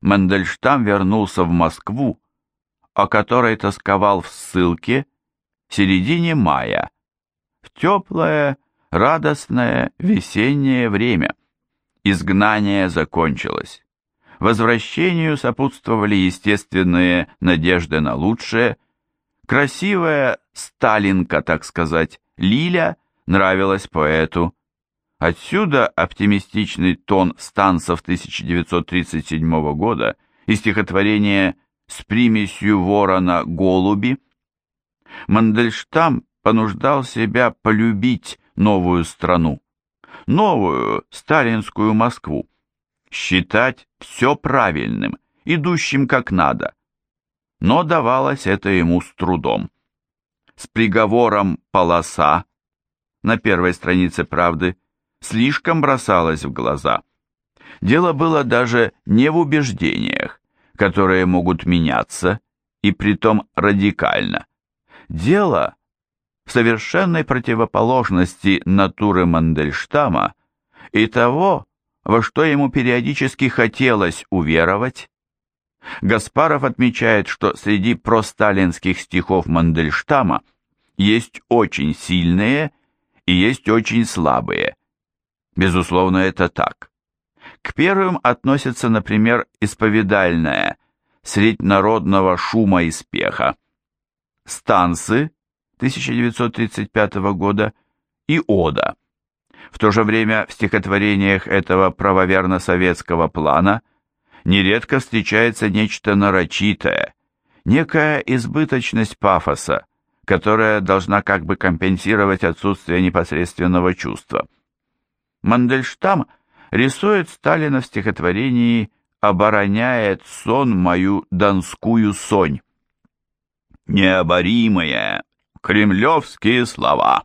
Мандельштам вернулся в Москву, о которой тосковал в ссылке в середине мая, в теплое, радостное весеннее время. Изгнание закончилось. Возвращению сопутствовали естественные надежды на лучшее. Красивая Сталинка, так сказать, Лиля нравилась поэту. Отсюда оптимистичный тон станцев 1937 года и стихотворение «С примесью ворона голуби». Мандельштам понуждал себя полюбить новую страну, новую сталинскую Москву, считать все правильным, идущим как надо. Но давалось это ему с трудом. С приговором «полоса» на первой странице «Правды» слишком бросалось в глаза. Дело было даже не в убеждениях, которые могут меняться, и притом радикально. Дело в совершенной противоположности натуры Мандельштама и того, во что ему периодически хотелось уверовать. Гаспаров отмечает, что среди просталинских стихов Мандельштама есть очень сильные и есть очень слабые. Безусловно, это так. К первым относятся, например, исповедальная «Средь народного шума и спеха», «Станцы» 1935 года и «Ода». В то же время в стихотворениях этого правоверно-советского плана нередко встречается нечто нарочитое, некая избыточность пафоса, которая должна как бы компенсировать отсутствие непосредственного чувства. Мандельштам рисует Сталина в стихотворении «Обороняет сон мою донскую сонь». Необоримые кремлевские слова.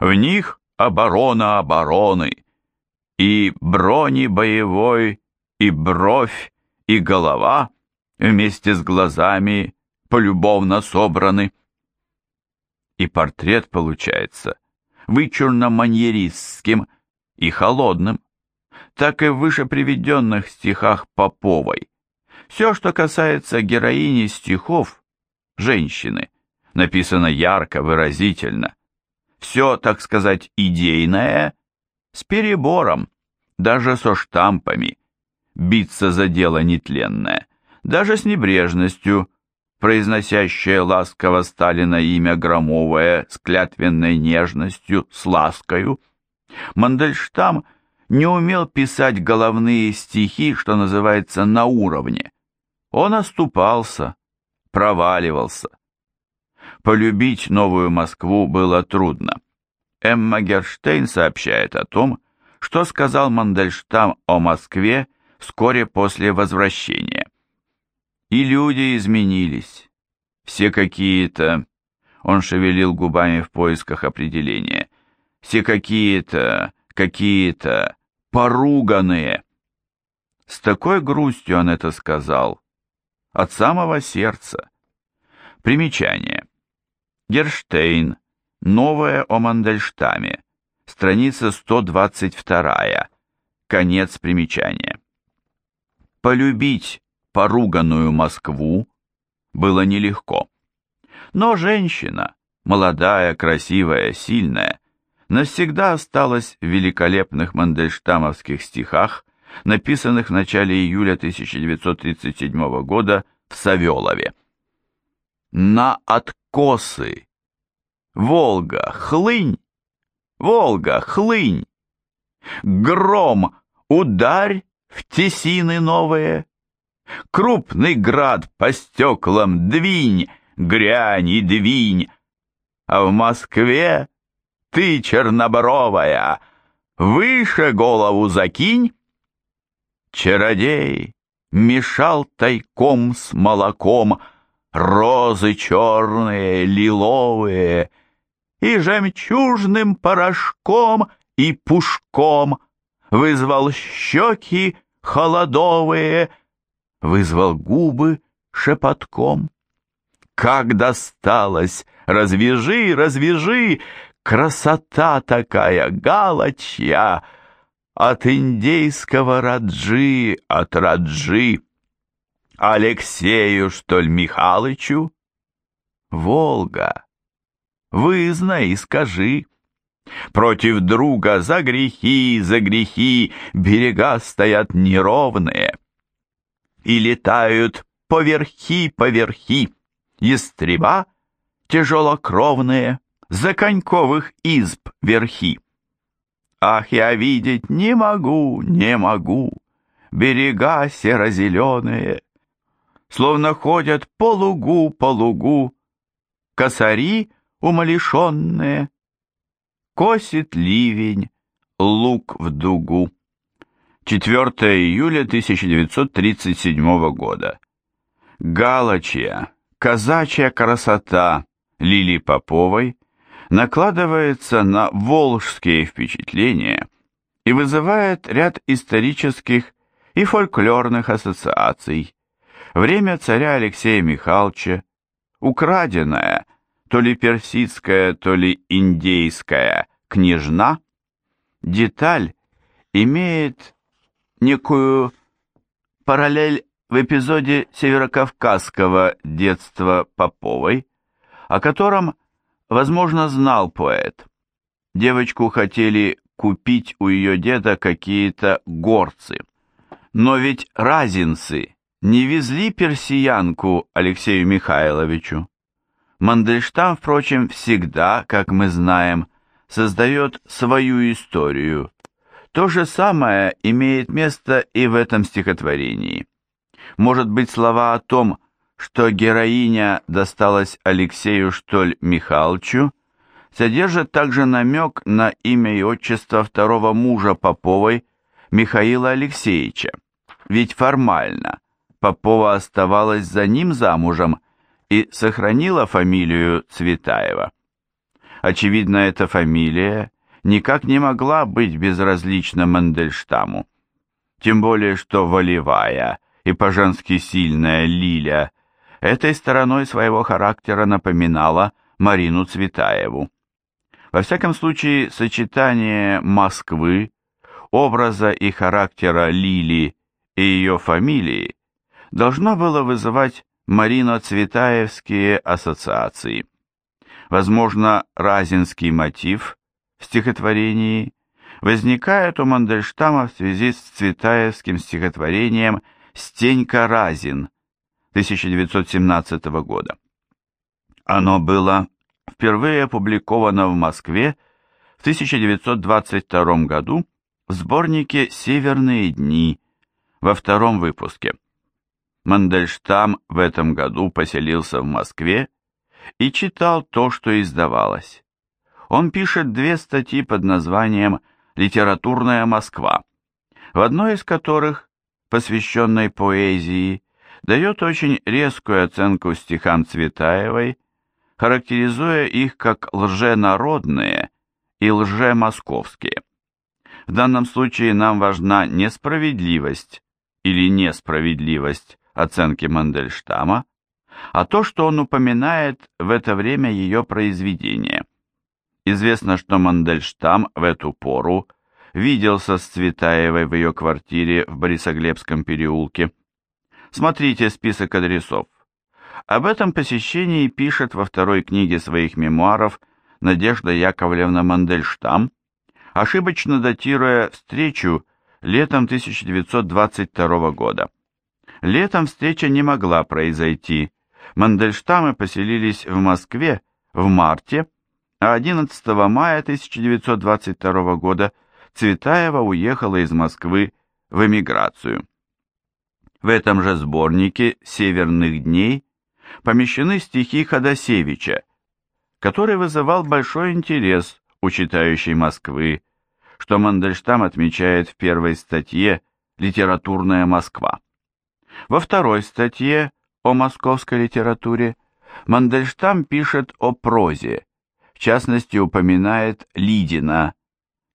В них оборона обороны, и брони боевой, и бровь, и голова вместе с глазами полюбовно собраны. И портрет получается вычурно-маньеристским и холодным, так и в выше приведенных стихах Поповой. Все, что касается героини стихов, женщины, написано ярко, выразительно, все, так сказать, идейное, с перебором, даже со штампами, биться за дело нетленное, даже с небрежностью, произносящее ласково Сталина имя Громовое с клятвенной нежностью, с ласкою. Мандельштам не умел писать головные стихи, что называется, на уровне. Он оступался, проваливался. Полюбить новую Москву было трудно. Эмма Герштейн сообщает о том, что сказал Мандельштам о Москве вскоре после возвращения. И люди изменились. Все какие-то... Он шевелил губами в поисках определения. Все какие-то, какие-то поруганные. С такой грустью он это сказал. От самого сердца. Примечание. Герштейн. Новое о Мандельштаме. Страница 122. Конец примечания. Полюбить поруганную Москву было нелегко. Но женщина, молодая, красивая, сильная, навсегда осталась в великолепных мандельштамовских стихах, написанных в начале июля 1937 года в Савелове на откосы. Волга, хлынь, Волга, хлынь. Гром, ударь в тесины новые. Крупный град по стеклам двинь, грянь и двинь. А в Москве ты, чернобровая, выше голову закинь. Чародей мешал тайком с молоком, розы черные, лиловые, и жемчужным порошком и пушком вызвал щеки холодовые, вызвал губы шепотком. Как досталось, развяжи, развяжи, красота такая галочья, от индейского раджи, от раджи. Алексею, что ли, Михалычу? Волга, вызнай и скажи. Против друга за грехи, за грехи берега стоят неровные. И летают поверхи, поверхи, ястреба тяжелокровные, за коньковых изб верхи. Ах, я видеть не могу, не могу, берега серо-зеленые, словно ходят по лугу, по лугу, косари умалишенные. Косит ливень, лук в дугу. 4 июля 1937 года. Галачья, казачья красота Лили Поповой накладывается на волжские впечатления и вызывает ряд исторических и фольклорных ассоциаций. Время царя Алексея Михайловича, украденная то ли персидская, то ли индейская княжна, деталь имеет некую параллель в эпизоде северокавказского детства Поповой, о котором, возможно, знал поэт. Девочку хотели купить у ее деда какие-то горцы. Но ведь разинцы не везли персиянку Алексею Михайловичу. Мандельштам, впрочем, всегда, как мы знаем, создает свою историю. То же самое имеет место и в этом стихотворении. Может быть, слова о том, что героиня досталась Алексею Штоль Михайловичу, содержат также намек на имя и отчество второго мужа Поповой Михаила Алексеевича, ведь формально Попова оставалась за ним замужем и сохранила фамилию Цветаева. Очевидно, эта фамилия никак не могла быть безразлична Мандельштаму, тем более что волевая и по-женски сильная Лиля этой стороной своего характера напоминала Марину Цветаеву. Во всяком случае, сочетание Москвы, образа и характера Лили и ее фамилии должно было вызывать Марино-Цветаевские ассоциации. Возможно, разинский мотив в стихотворении возникает у Мандельштама в связи с цветаевским стихотворением «Стенька Разин» 1917 года. Оно было впервые опубликовано в Москве в 1922 году в сборнике «Северные дни» во втором выпуске. Мандельштам в этом году поселился в Москве и читал то, что издавалось. Он пишет две статьи под названием «Литературная Москва», в одной из которых, посвященной поэзии, дает очень резкую оценку стихам Цветаевой, характеризуя их как лженародные и лжемосковские. В данном случае нам важна несправедливость или несправедливость оценки Мандельштама, а то, что он упоминает в это время ее произведения. Известно, что Мандельштам в эту пору виделся с Цветаевой в ее квартире в Борисоглебском переулке. Смотрите список адресов. Об этом посещении пишет во второй книге своих мемуаров Надежда Яковлевна Мандельштам, ошибочно датируя встречу летом 1922 года. Летом встреча не могла произойти. Мандельштамы поселились в Москве в марте, а 11 мая 1922 года Цветаева уехала из Москвы в эмиграцию. В этом же сборнике «Северных дней» помещены стихи Ходосевича, который вызывал большой интерес у читающей Москвы, что Мандельштам отмечает в первой статье «Литературная Москва». Во второй статье о московской литературе Мандельштам пишет о прозе, в частности упоминает Лидина,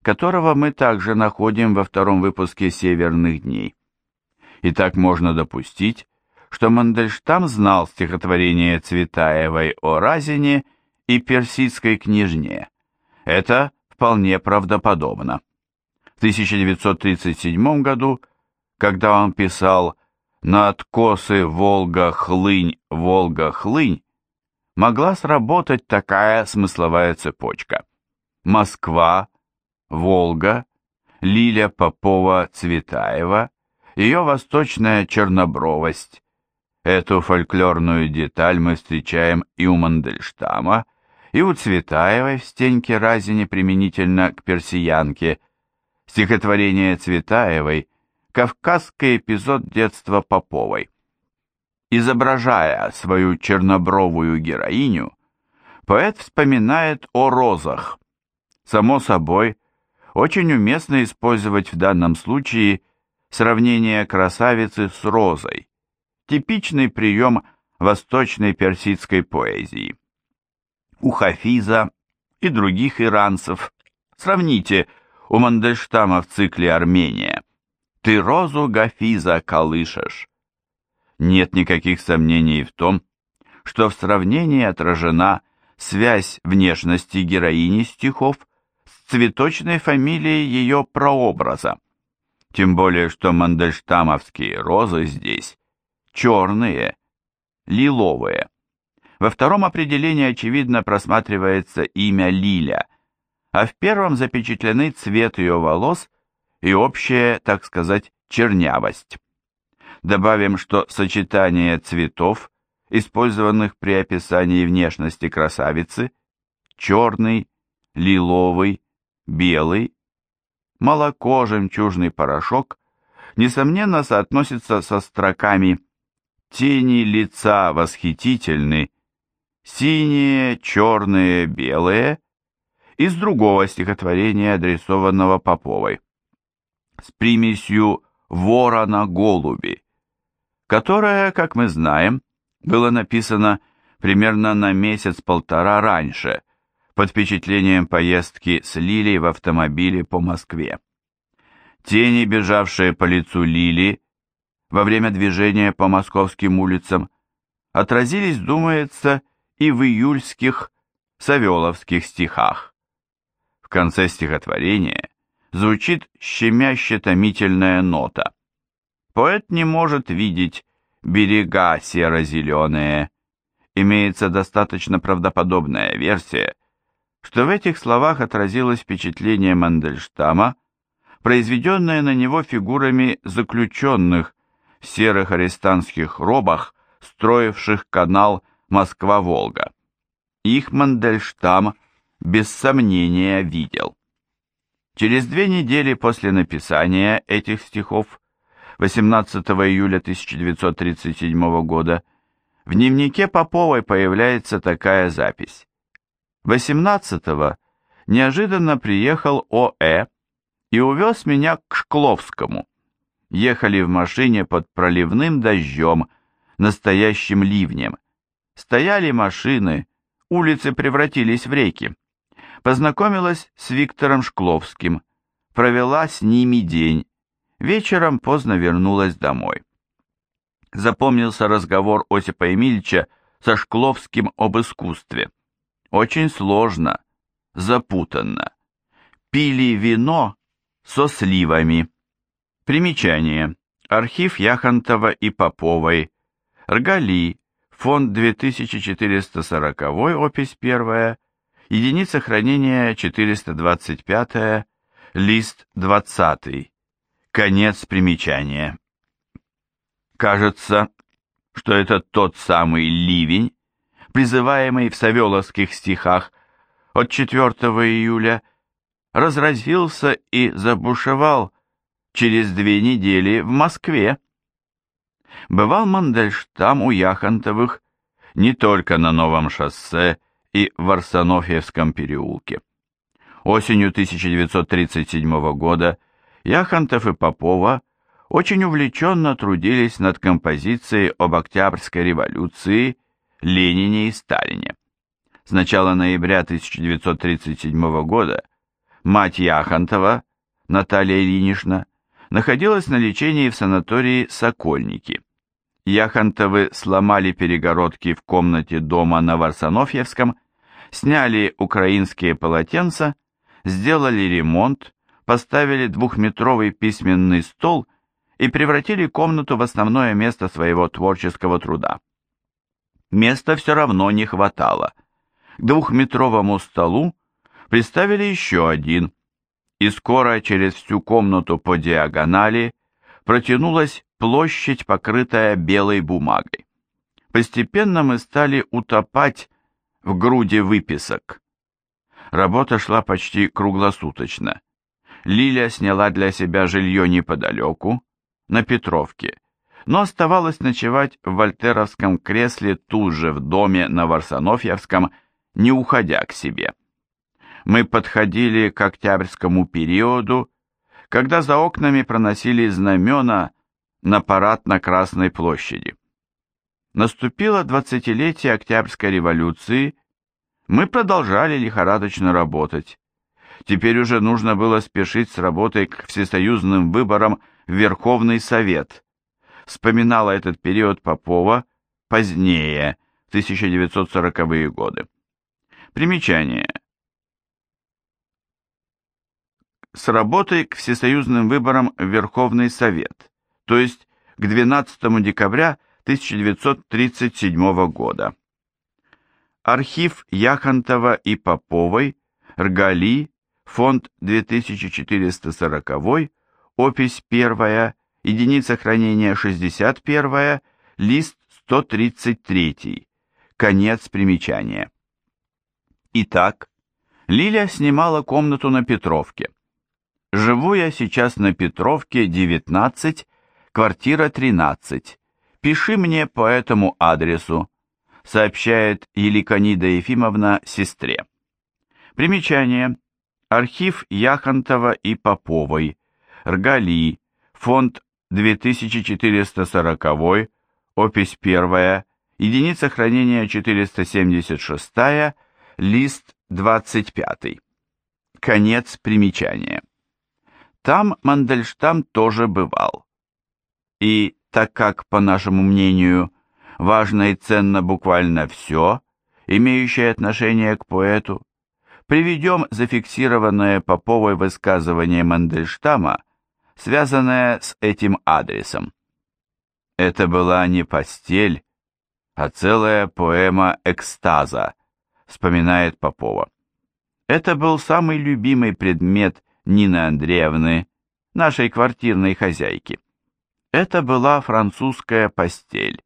которого мы также находим во втором выпуске «Северных дней». И так можно допустить, что Мандельштам знал стихотворение Цветаевой о Разине и персидской княжне. Это вполне правдоподобно. В 1937 году, когда он писал на откосы Волга-Хлынь, Волга-Хлынь могла сработать такая смысловая цепочка. Москва, Волга, Лиля Попова-Цветаева, ее восточная чернобровость. Эту фольклорную деталь мы встречаем и у Мандельштама, и у Цветаевой в «Стеньке Разине» применительно к персиянке. Стихотворение Цветаевой – кавказский эпизод детства Поповой. Изображая свою чернобровую героиню, поэт вспоминает о розах. Само собой, очень уместно использовать в данном случае сравнение красавицы с розой, типичный прием восточной персидской поэзии. У Хафиза и других иранцев, сравните у Мандельштама в цикле «Армения», «Ты розу Гафиза колышешь», нет никаких сомнений в том, что в сравнении отражена связь внешности героини стихов с цветочной фамилией ее прообраза. Тем более, что мандельштамовские розы здесь черные, лиловые. Во втором определении, очевидно, просматривается имя Лиля, а в первом запечатлены цвет ее волос и общая, так сказать, чернявость. Добавим, что сочетание цветов, использованных при описании внешности красавицы, черный, лиловый, белый, молоко, жемчужный порошок, несомненно соотносится со строками «Тени лица восхитительны», «Синие, черные, белые» из другого стихотворения, адресованного Поповой, с примесью «Ворона-голуби», которое, как мы знаем, было написано примерно на месяц-полтора раньше, под впечатлением поездки с Лилей в автомобиле по Москве. Тени, бежавшие по лицу Лили во время движения по московским улицам, отразились, думается, и в июльских савеловских стихах. В конце стихотворения звучит щемяще-томительная нота – Поэт не может видеть берега серо-зеленые. Имеется достаточно правдоподобная версия, что в этих словах отразилось впечатление Мандельштама, произведенное на него фигурами заключенных в серых арестантских робах, строивших канал Москва-Волга. Их Мандельштам без сомнения видел. Через две недели после написания этих стихов 18 июля 1937 года в дневнике Поповой появляется такая запись. 18-го неожиданно приехал О.Э. и увез меня к Шкловскому. Ехали в машине под проливным дождем, настоящим ливнем. Стояли машины, улицы превратились в реки. Познакомилась с Виктором Шкловским, провела с ними день, Вечером поздно вернулась домой. Запомнился разговор Осипа Емельча со Шкловским об искусстве. Очень сложно, запутанно. Пили вино со сливами. Примечание. Архив Яхонтова и Поповой. Ргали. Фонд 2440, опись 1, единица хранения 425, лист 20. Конец примечания. Кажется, что это тот самый ливень, призываемый в савеловских стихах от 4 июля, разразился и забушевал через две недели в Москве. Бывал Мандельштам у Яхонтовых не только на Новом шоссе и в Арсенофьевском переулке. Осенью 1937 года Яхонтов и Попова очень увлеченно трудились над композицией об Октябрьской революции, Ленине и Сталине. С начала ноября 1937 года мать Яхонтова, Наталья Ильинична, находилась на лечении в санатории «Сокольники». Яхонтовы сломали перегородки в комнате дома на Варсонофьевском, сняли украинские полотенца, сделали ремонт, поставили двухметровый письменный стол и превратили комнату в основное место своего творческого труда. Места все равно не хватало. К двухметровому столу приставили еще один, и скоро через всю комнату по диагонали протянулась площадь, покрытая белой бумагой. Постепенно мы стали утопать в груди выписок. Работа шла почти круглосуточно. Лиля сняла для себя жилье неподалеку, на Петровке, но оставалось ночевать в вольтеровском кресле тут же в доме на Варсонофьевском, не уходя к себе. Мы подходили к октябрьскому периоду, когда за окнами проносили знамена на парад на Красной площади. Наступило двадцатилетие Октябрьской революции, мы продолжали лихорадочно работать. Теперь уже нужно было спешить с работой к всесоюзным выборам в Верховный Совет. Вспоминала этот период Попова позднее, в 1940-е годы. Примечание. С работой к всесоюзным выборам в Верховный Совет, то есть к 12 декабря 1937 года. Архив Яхонтова и Поповой, Ргали, фонд 2440, опись 1, единица хранения 61, лист 133, конец примечания. Итак, Лиля снимала комнату на Петровке. Живу я сейчас на Петровке, 19, квартира 13. Пиши мне по этому адресу, сообщает Еликонида Ефимовна сестре. Примечание. Архив Яхонтова и Поповой. Ргали. Фонд 2440. Опись 1. Единица хранения 476. Лист 25. Конец примечания. Там Мандельштам тоже бывал. И так как, по нашему мнению, важно и ценно буквально все, имеющее отношение к поэту, приведем зафиксированное Поповой высказывание Мандельштама, связанное с этим адресом. Это была не постель, а целая поэма экстаза, вспоминает Попова. Это был самый любимый предмет Нины Андреевны, нашей квартирной хозяйки. Это была французская постель,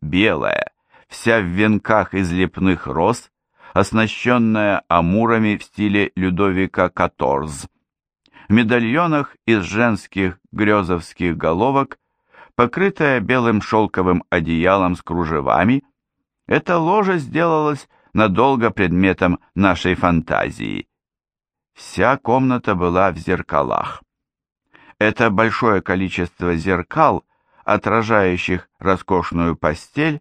белая, вся в венках из лепных роз, оснащенная амурами в стиле Людовика XIV. В медальонах из женских грезовских головок, покрытая белым шелковым одеялом с кружевами, эта ложа сделалась надолго предметом нашей фантазии. Вся комната была в зеркалах. Это большое количество зеркал, отражающих роскошную постель,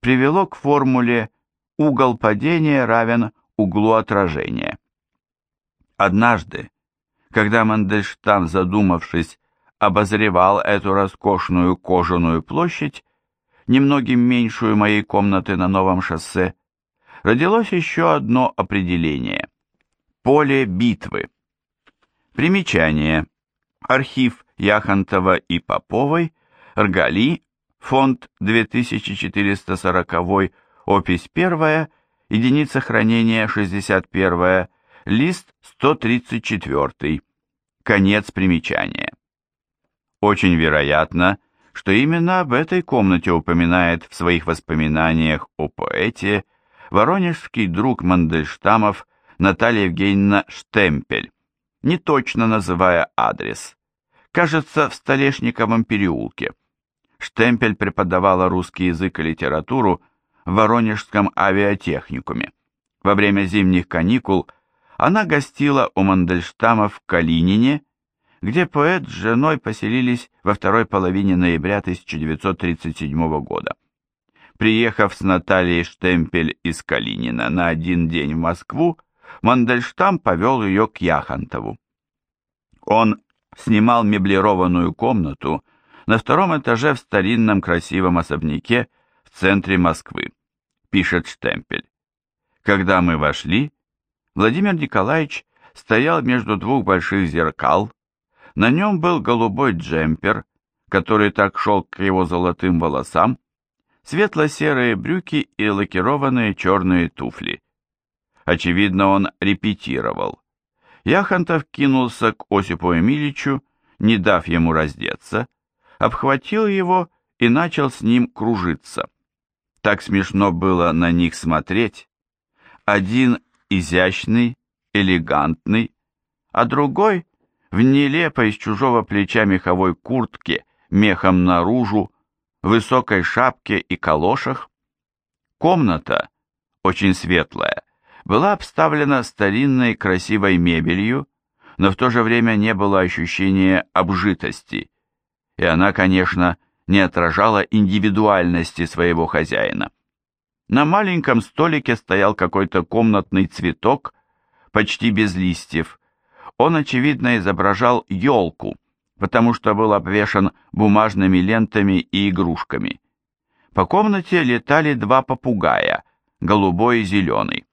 привело к формуле угол падения равен углу отражения. Однажды, когда Мандельштам, задумавшись, обозревал эту роскошную кожаную площадь, немногим меньшую моей комнаты на новом шоссе, родилось еще одно определение – поле битвы. Примечание. Архив Яхонтова и Поповой, Ргали, фонд 2440, опись 1, единица хранения 61, лист 134, конец примечания. Очень вероятно, что именно об этой комнате упоминает в своих воспоминаниях о поэте воронежский друг Мандельштамов Наталья Евгеньевна Штемпель, не точно называя адрес. Кажется, в Столешниковом переулке. Штемпель преподавала русский язык и литературу в Воронежском авиатехникуме. Во время зимних каникул она гостила у Мандельштама в Калинине, где поэт с женой поселились во второй половине ноября 1937 года. Приехав с Натальей Штемпель из Калинина на один день в Москву, Мандельштам повел ее к Яхонтову. Он снимал меблированную комнату на втором этаже в старинном красивом особняке в центре Москвы, пишет Штемпель. Когда мы вошли, Владимир Николаевич стоял между двух больших зеркал, на нем был голубой джемпер, который так шел к его золотым волосам, светло-серые брюки и лакированные черные туфли. Очевидно, он репетировал. Яхонтов кинулся к Осипу Эмиличу, не дав ему раздеться, обхватил его и начал с ним кружиться. Так смешно было на них смотреть. Один изящный, элегантный, а другой в нелепой с чужого плеча меховой куртке, мехом наружу, высокой шапке и калошах. Комната, очень светлая, была обставлена старинной красивой мебелью, но в то же время не было ощущения обжитости, и она, конечно, не отражала индивидуальности своего хозяина. На маленьком столике стоял какой-то комнатный цветок, почти без листьев. Он, очевидно, изображал елку, потому что был обвешан бумажными лентами и игрушками. По комнате летали два попугая, голубой и зеленый.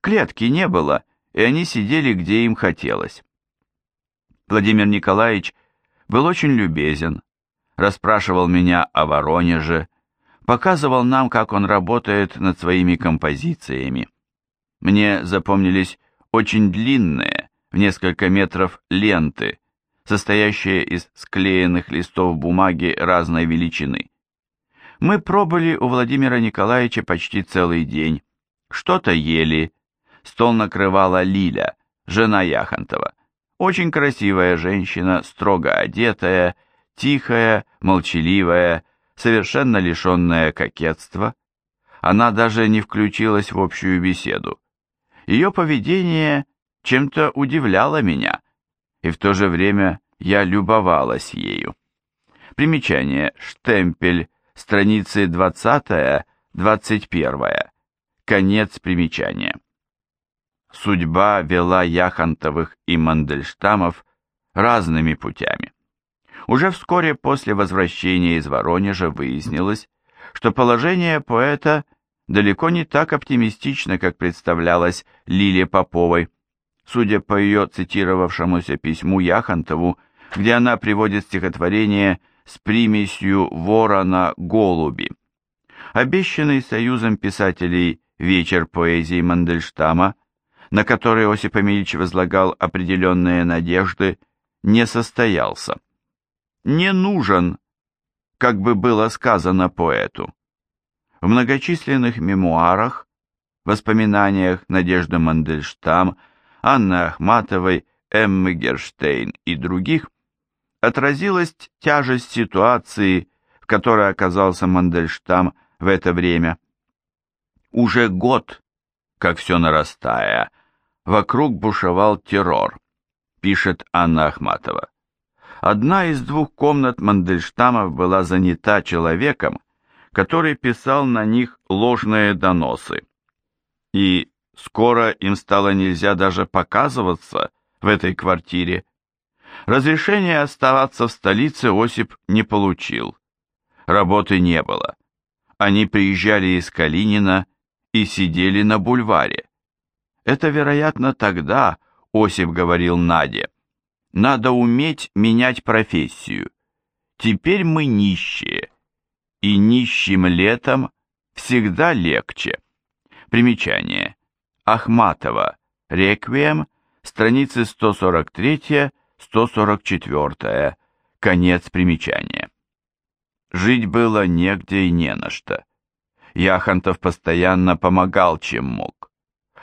Клетки не было, и они сидели, где им хотелось. Владимир Николаевич был очень любезен, расспрашивал меня о Воронеже, показывал нам, как он работает над своими композициями. Мне запомнились очень длинные, в несколько метров, ленты, состоящие из склеенных листов бумаги разной величины. Мы пробыли у Владимира Николаевича почти целый день, что-то ели, Стол накрывала Лиля, жена Яхонтова. Очень красивая женщина, строго одетая, тихая, молчаливая, совершенно лишенная кокетства. Она даже не включилась в общую беседу. Ее поведение чем-то удивляло меня, и в то же время я любовалась ею. Примечание. Штемпель. Страницы 20-21. Конец примечания. Судьба вела Яхонтовых и Мандельштамов разными путями. Уже вскоре после возвращения из Воронежа выяснилось, что положение поэта далеко не так оптимистично, как представлялось Лиле Поповой. Судя по ее цитировавшемуся письму Яхонтову, где она приводит стихотворение с примесью ворона голуби. Обещанный союзом писателей вечер поэзии Мандельштама на который Осип Эмильевич возлагал определенные надежды, не состоялся. Не нужен, как бы было сказано поэту. В многочисленных мемуарах, воспоминаниях Надежды Мандельштам, Анны Ахматовой, Эммы Герштейн и других отразилась тяжесть ситуации, в которой оказался Мандельштам в это время. Уже год, как все нарастая, Вокруг бушевал террор, пишет Анна Ахматова. Одна из двух комнат Мандельштамов была занята человеком, который писал на них ложные доносы. И скоро им стало нельзя даже показываться в этой квартире. Разрешения оставаться в столице Осип не получил. Работы не было. Они приезжали из Калинина и сидели на бульваре. Это, вероятно, тогда Осип говорил Наде. Надо уметь менять профессию. Теперь мы нищие. И нищим летом всегда легче. Примечание. Ахматова. Реквием. Страницы 143-144. Конец примечания. Жить было негде и не на что. Яхонтов постоянно помогал, чем мог.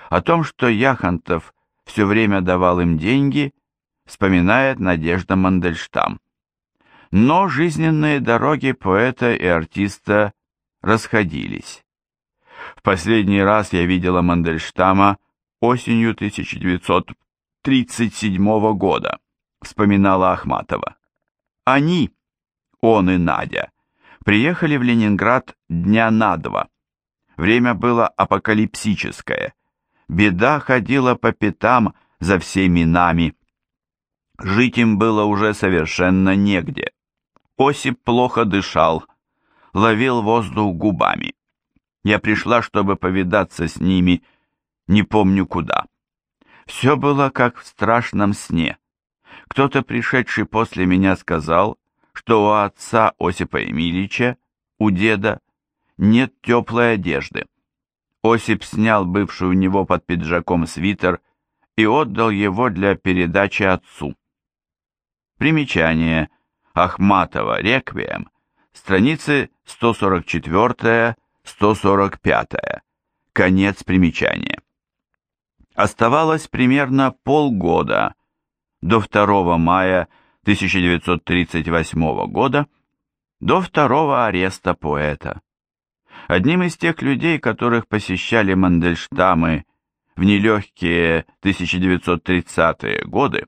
О том, что Яхонтов все время давал им деньги, вспоминает Надежда Мандельштам. Но жизненные дороги поэта и артиста расходились. В последний раз я видела Мандельштама осенью 1937 года, вспоминала Ахматова. Они, он и Надя, приехали в Ленинград дня на два. Время было апокалипсическое. Беда ходила по пятам за всеми нами. Жить им было уже совершенно негде. Осип плохо дышал, ловил воздух губами. Я пришла, чтобы повидаться с ними, не помню куда. Все было как в страшном сне. Кто-то, пришедший после меня, сказал, что у отца Осипа Емельича, у деда, нет теплой одежды. Осип снял бывший у него под пиджаком свитер и отдал его для передачи отцу. Примечание. Ахматова. Реквием. Страницы 144-145. Конец примечания. Оставалось примерно полгода до 2 мая 1938 года, до второго ареста поэта. Одним из тех людей, которых посещали Мандельштамы в нелегкие 1930-е годы,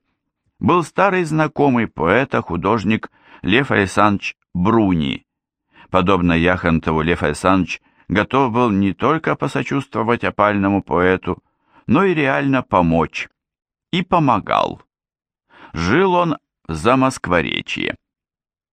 был старый знакомый поэта, художник Лев Александрович Бруни. Подобно Яхонтову, Лев Александрович готов был не только посочувствовать опальному поэту, но и реально помочь. И помогал. Жил он в Замоскворечье.